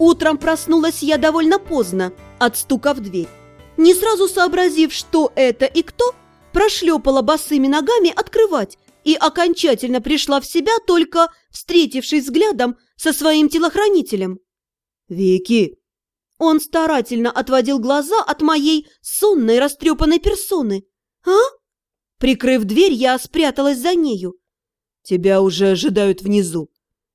Утром проснулась я довольно поздно, от стука в дверь. Не сразу сообразив, что это и кто, прошлепала босыми ногами открывать и окончательно пришла в себя, только встретившись взглядом со своим телохранителем. «Вики!» Он старательно отводил глаза от моей сонной растрепанной персоны. «А?» Прикрыв дверь, я спряталась за нею. «Тебя уже ожидают внизу.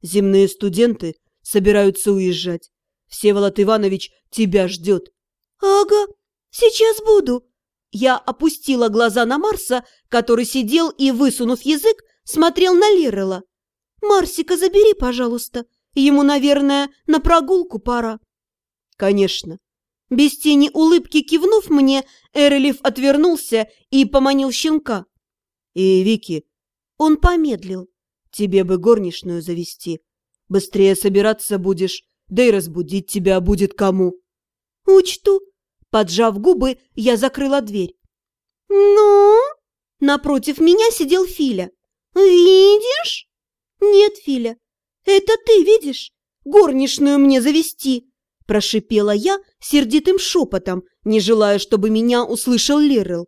Земные студенты собираются уезжать. Всеволод Иванович тебя ждет». «Ага, сейчас буду». Я опустила глаза на Марса, который сидел и, высунув язык, смотрел на Лирела. «Марсика забери, пожалуйста. Ему, наверное, на прогулку пора». «Конечно». Без тени улыбки кивнув мне, Эрелев отвернулся и поманил щенка. «И, Вики...» Он помедлил. «Тебе бы горничную завести. Быстрее собираться будешь, да и разбудить тебя будет кому». «Учту». Поджав губы, я закрыла дверь. «Ну?» Напротив меня сидел Филя. «Видишь?» «Нет, Филя, это ты видишь? Горничную мне завести!» Прошипела я сердитым шепотом, не желая, чтобы меня услышал Лирел.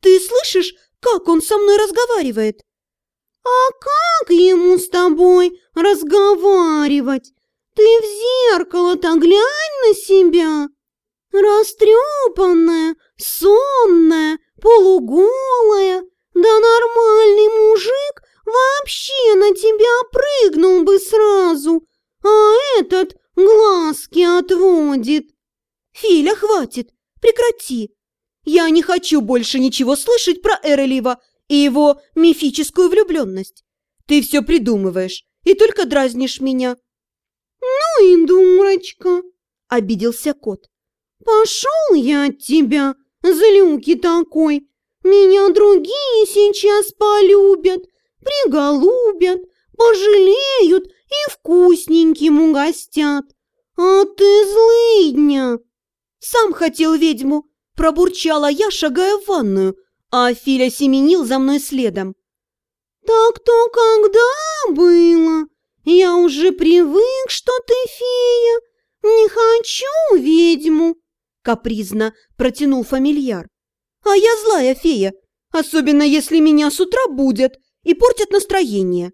«Ты слышишь, как он со мной разговаривает?» «А как ему с тобой разговаривать? Ты в зеркало-то глянь на себя! Растрепанная, сонная, полуголая, да нормальный мужик вообще на тебя прыгнул бы сразу, а этот глазки отводит. Филя, хватит, прекрати. Я не хочу больше ничего слышать про Эрелива и его мифическую влюбленность. Ты все придумываешь и только дразнишь меня. Ну и дурочка, обиделся кот. Пошел я от тебя, злюки такой. Меня другие сейчас полюбят, приголубят, пожалеют и вкусненьким угостят. А ты злыдня!» «Сам хотел ведьму!» – пробурчала я, шагая в ванную, а Филя семенил за мной следом. «Так то когда было? Я уже привык, что ты фея. Не хочу ведьму!» – капризно протянул фамильяр. «А я злая фея, особенно если меня с утра будят и портят настроение».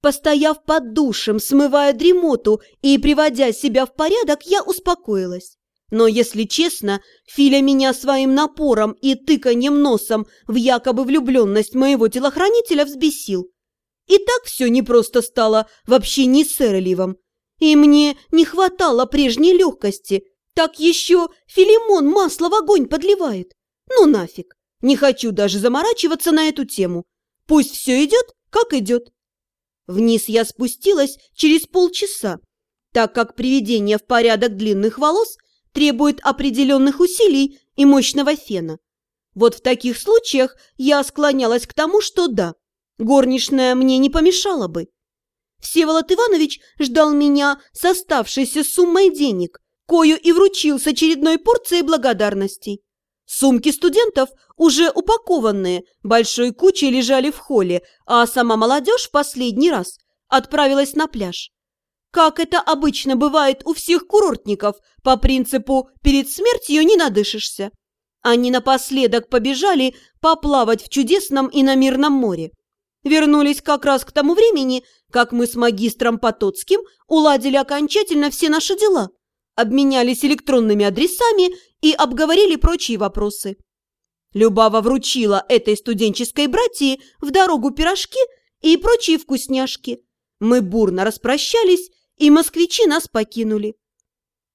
Постояв под душем, смывая дремоту и приводя себя в порядок, я успокоилась. Но, если честно, Филя меня своим напором и тыканьем носом в якобы влюбленность моего телохранителя взбесил. И так все непросто стало в общении с Эроливом. И мне не хватало прежней легкости. Так еще Филимон масло в огонь подливает. Ну нафиг, не хочу даже заморачиваться на эту тему. Пусть все идет, как идет. Вниз я спустилась через полчаса, так как приведение в порядок длинных волос требует определенных усилий и мощного фена. Вот в таких случаях я склонялась к тому, что да, горничная мне не помешала бы. Всеволод Иванович ждал меня с оставшейся суммой денег, кою и вручил с очередной порцией благодарностей. Сумки студентов, уже упакованные, большой кучей лежали в холле, а сама молодежь последний раз отправилась на пляж. Как это обычно бывает у всех курортников, по принципу «перед смертью не надышишься». Они напоследок побежали поплавать в чудесном и на мирном море. Вернулись как раз к тому времени, как мы с магистром Потоцким уладили окончательно все наши дела, обменялись электронными адресами и обговорили прочие вопросы. Любава вручила этой студенческой братьи в дорогу пирожки и прочие вкусняшки. Мы бурно распрощались, и москвичи нас покинули.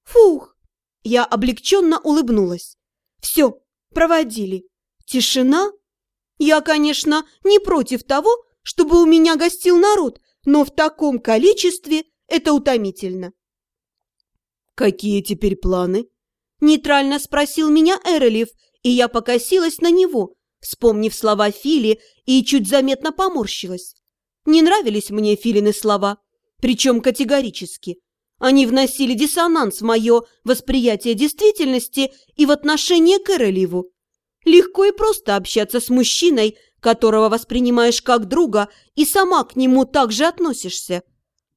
Фух! Я облегченно улыбнулась. Все, проводили. Тишина. Я, конечно, не против того, чтобы у меня гостил народ, но в таком количестве это утомительно. «Какие теперь планы?» Нейтрально спросил меня Эрелев, и я покосилась на него, вспомнив слова Фили и чуть заметно поморщилась. Не нравились мне Филины слова, причем категорически. Они вносили диссонанс в мое восприятие действительности и в отношение к Эрелеву. Легко и просто общаться с мужчиной, которого воспринимаешь как друга и сама к нему так же относишься.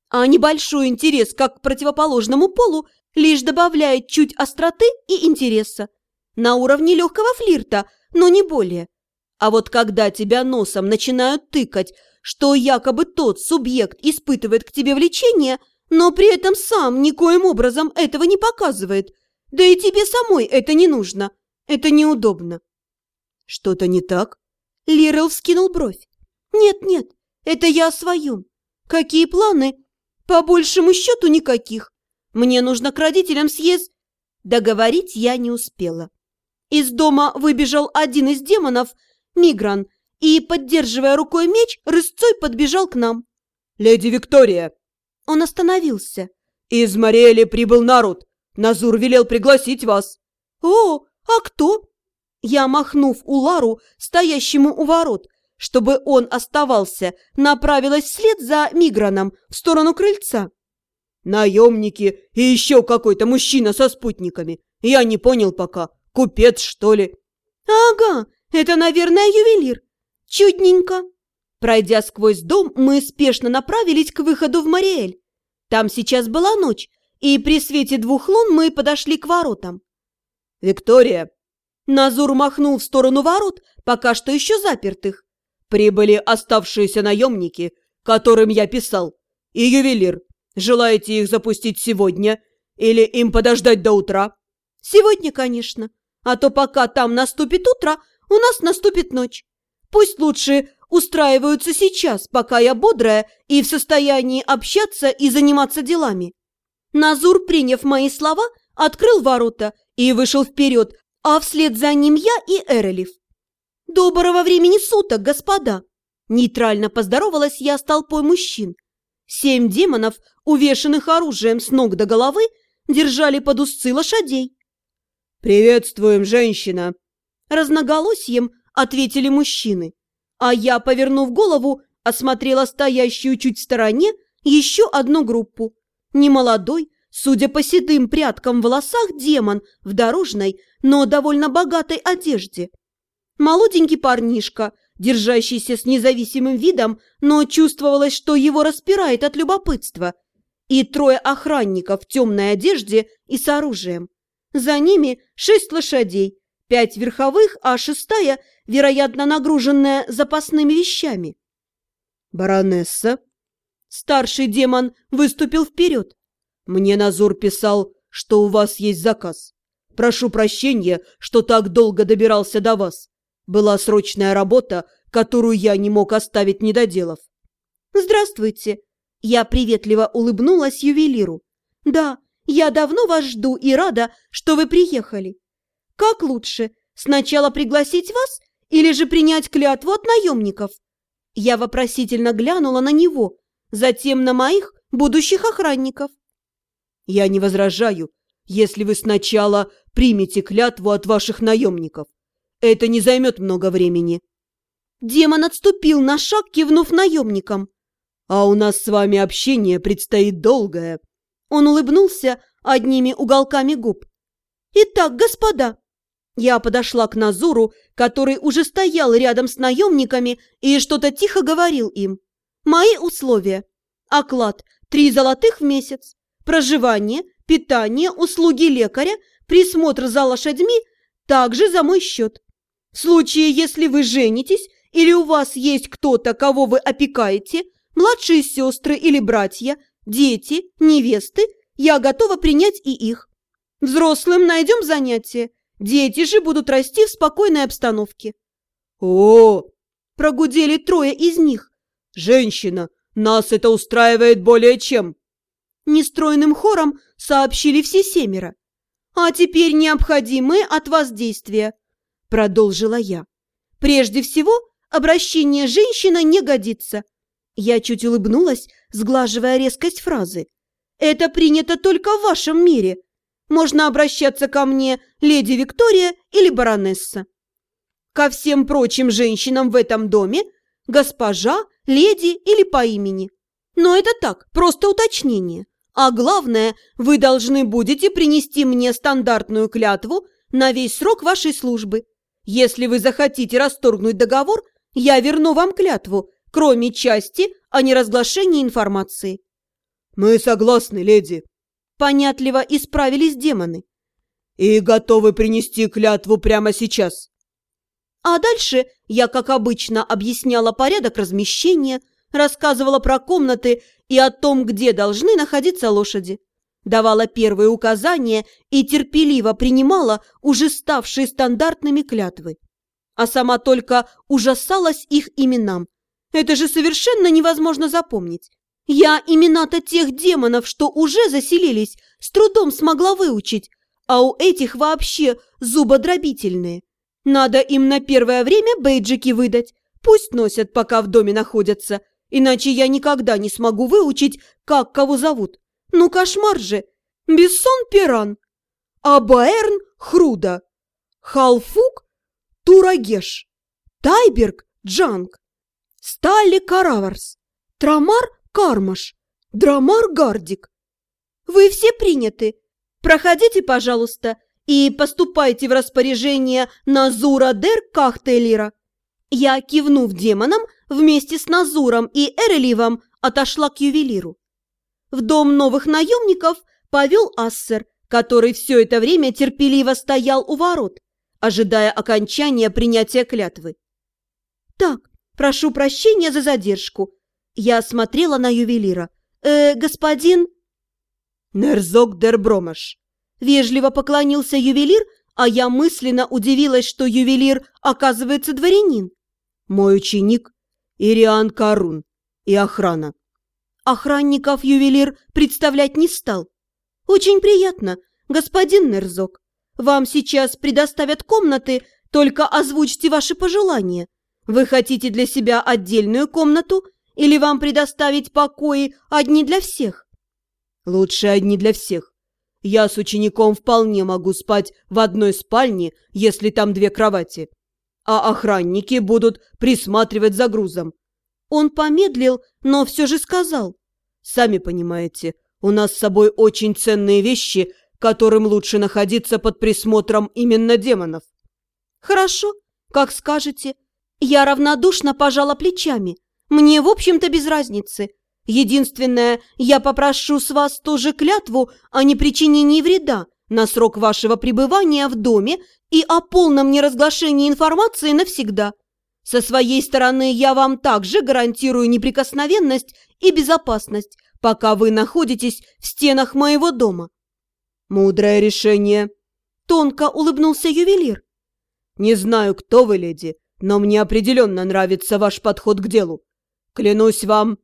А небольшой интерес как к противоположному полу лишь добавляет чуть остроты и интереса. На уровне легкого флирта, но не более. А вот когда тебя носом начинают тыкать, что якобы тот субъект испытывает к тебе влечение, но при этом сам никоим образом этого не показывает, да и тебе самой это не нужно, это неудобно. Что-то не так? Лирел вскинул бровь. Нет-нет, это я о своем. Какие планы? По большему счету никаких. Мне нужно к родителям съезд. Договорить я не успела. Из дома выбежал один из демонов, Мигран, и, поддерживая рукой меч, рысцой подбежал к нам. «Леди Виктория!» Он остановился. «Из Мариэли прибыл народ. Назур велел пригласить вас». «О, а кто?» Я, махнув Улару, стоящему у ворот, чтобы он оставался, направилась вслед за Миграном в сторону крыльца. «Наемники и еще какой-то мужчина со спутниками. Я не понял пока. Купец, что ли?» «Ага, это, наверное, ювелир. Чудненько». Пройдя сквозь дом, мы спешно направились к выходу в Мариэль. Там сейчас была ночь, и при свете двух лун мы подошли к воротам. «Виктория!» Назур махнул в сторону ворот, пока что еще запертых. «Прибыли оставшиеся наемники, которым я писал, и ювелир. Желаете их запустить сегодня или им подождать до утра?» «Сегодня, конечно. А то пока там наступит утро, у нас наступит ночь. Пусть лучше устраиваются сейчас, пока я бодрая и в состоянии общаться и заниматься делами». Назур, приняв мои слова, открыл ворота и вышел вперед, а вслед за ним я и Эрелев. «Доброго времени суток, господа!» Нейтрально поздоровалась я с толпой мужчин. Семь демонов, увешанных оружием с ног до головы, держали под узцы лошадей. «Приветствуем, женщина!» Разноголосием ответили мужчины, а я, повернув голову, осмотрела стоящую чуть в стороне еще одну группу. Немолодой, судя по седым прядкам в волосах, демон в дорожной, но довольно богатой одежде. Молоденький парнишка, держащийся с независимым видом, но чувствовалось, что его распирает от любопытства. И трое охранников в темной одежде и с оружием. За ними шесть лошадей, пять верховых, а шестая, вероятно, нагруженная запасными вещами. «Баронесса?» Старший демон выступил вперед. «Мне Назур писал, что у вас есть заказ. Прошу прощения, что так долго добирался до вас. Была срочная работа, которую я не мог оставить недоделав». «Здравствуйте!» Я приветливо улыбнулась ювелиру. «Да, я давно вас жду и рада, что вы приехали. Как лучше, сначала пригласить вас или же принять клятву от наемников?» Я вопросительно глянула на него, затем на моих будущих охранников. «Я не возражаю, если вы сначала примете клятву от ваших наемников. Это не займет много времени». Демон отступил на шаг, кивнув наемникам. «А у нас с вами общение предстоит долгое». Он улыбнулся одними уголками губ. «Итак, господа!» Я подошла к Назуру, который уже стоял рядом с наемниками и что-то тихо говорил им. «Мои условия. Оклад – три золотых в месяц. Проживание, питание, услуги лекаря, присмотр за лошадьми – также за мой счет. В случае, если вы женитесь или у вас есть кто-то, кого вы опекаете, младшие сестры или братья, дети, невесты, я готова принять и их. Взрослым найдем занятие, дети же будут расти в спокойной обстановке. О, прогудели трое из них. Женщина, нас это устраивает более чем. Нестройным хором сообщили все семеро. А теперь необходимые от вас действия, продолжила я. Прежде всего, обращение женщина не годится. Я чуть улыбнулась, сглаживая резкость фразы. Это принято только в вашем мире. Можно обращаться ко мне леди Виктория или баронесса. Ко всем прочим женщинам в этом доме госпожа, леди или по имени. Но это так, просто уточнение. А главное, вы должны будете принести мне стандартную клятву на весь срок вашей службы. Если вы захотите расторгнуть договор, я верну вам клятву, кроме части о неразглашении информации. Мы согласны, леди. Понятливо исправились демоны. И готовы принести клятву прямо сейчас. А дальше я, как обычно, объясняла порядок размещения, рассказывала про комнаты и о том, где должны находиться лошади. Давала первые указания и терпеливо принимала уже ставшие стандартными клятвы. А сама только ужасалась их именам. Это же совершенно невозможно запомнить. Я имена-то тех демонов, что уже заселились, с трудом смогла выучить, а у этих вообще зубодробительные. Надо им на первое время бейджики выдать, пусть носят, пока в доме находятся, иначе я никогда не смогу выучить, как кого зовут. Ну, кошмар же! Бессон Пиран, Абаэрн Хруда, Халфук Турагеш, Тайберг Джанг, Сталли Караварс, Трамар Кармаш, Драмар Гардик. Вы все приняты. Проходите, пожалуйста, и поступайте в распоряжение Назура Дер Кахтелира. Я, кивнув демонам, вместе с Назуром и Эреливом отошла к ювелиру. В дом новых наемников повел Ассер, который все это время терпеливо стоял у ворот, ожидая окончания принятия клятвы. «Так, прошу прощения за задержку». Я смотрела на ювелира. «Э, господин...» «Нерзок Дербромаш», Вежливо поклонился ювелир, а я мысленно удивилась, что ювелир оказывается дворянин. «Мой ученик Ириан Карун и охрана». Охранников ювелир представлять не стал. «Очень приятно, господин Нерзок. Вам сейчас предоставят комнаты, только озвучьте ваши пожелания. Вы хотите для себя отдельную комнату или вам предоставить покои одни для всех?» «Лучше одни для всех. Я с учеником вполне могу спать в одной спальне, если там две кровати. А охранники будут присматривать за грузом. Он помедлил, но все же сказал. Сами понимаете, у нас с собой очень ценные вещи, которым лучше находиться под присмотром именно демонов. Хорошо, как скажете. Я равнодушно пожала плечами. Мне, в общем-то, без разницы. Единственное, я попрошу с вас тоже клятву о непричинении вреда на срок вашего пребывания в доме и о полном неразглашении информации навсегда. Со своей стороны я вам также гарантирую неприкосновенность и безопасность, пока вы находитесь в стенах моего дома». «Мудрое решение», — тонко улыбнулся ювелир. «Не знаю, кто вы, леди, но мне определенно нравится ваш подход к делу. Клянусь вам,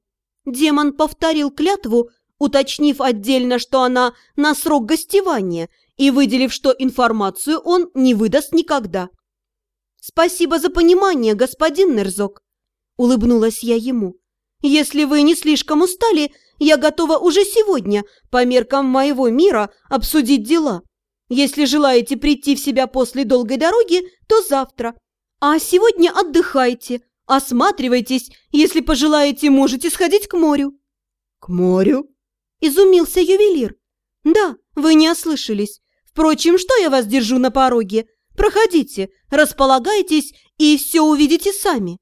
Демон повторил клятву, уточнив отдельно, что она на срок гостевания, и выделив, что информацию он не выдаст никогда. «Спасибо за понимание, господин Нерзок», — улыбнулась я ему. «Если вы не слишком устали, я готова уже сегодня, по меркам моего мира, обсудить дела. Если желаете прийти в себя после долгой дороги, то завтра. А сегодня отдыхайте, Осматривайтесь, если пожелаете, можете сходить к морю». «К морю?» – изумился ювелир. «Да, вы не ослышались. Впрочем, что я вас держу на пороге? Проходите, располагайтесь и все увидите сами».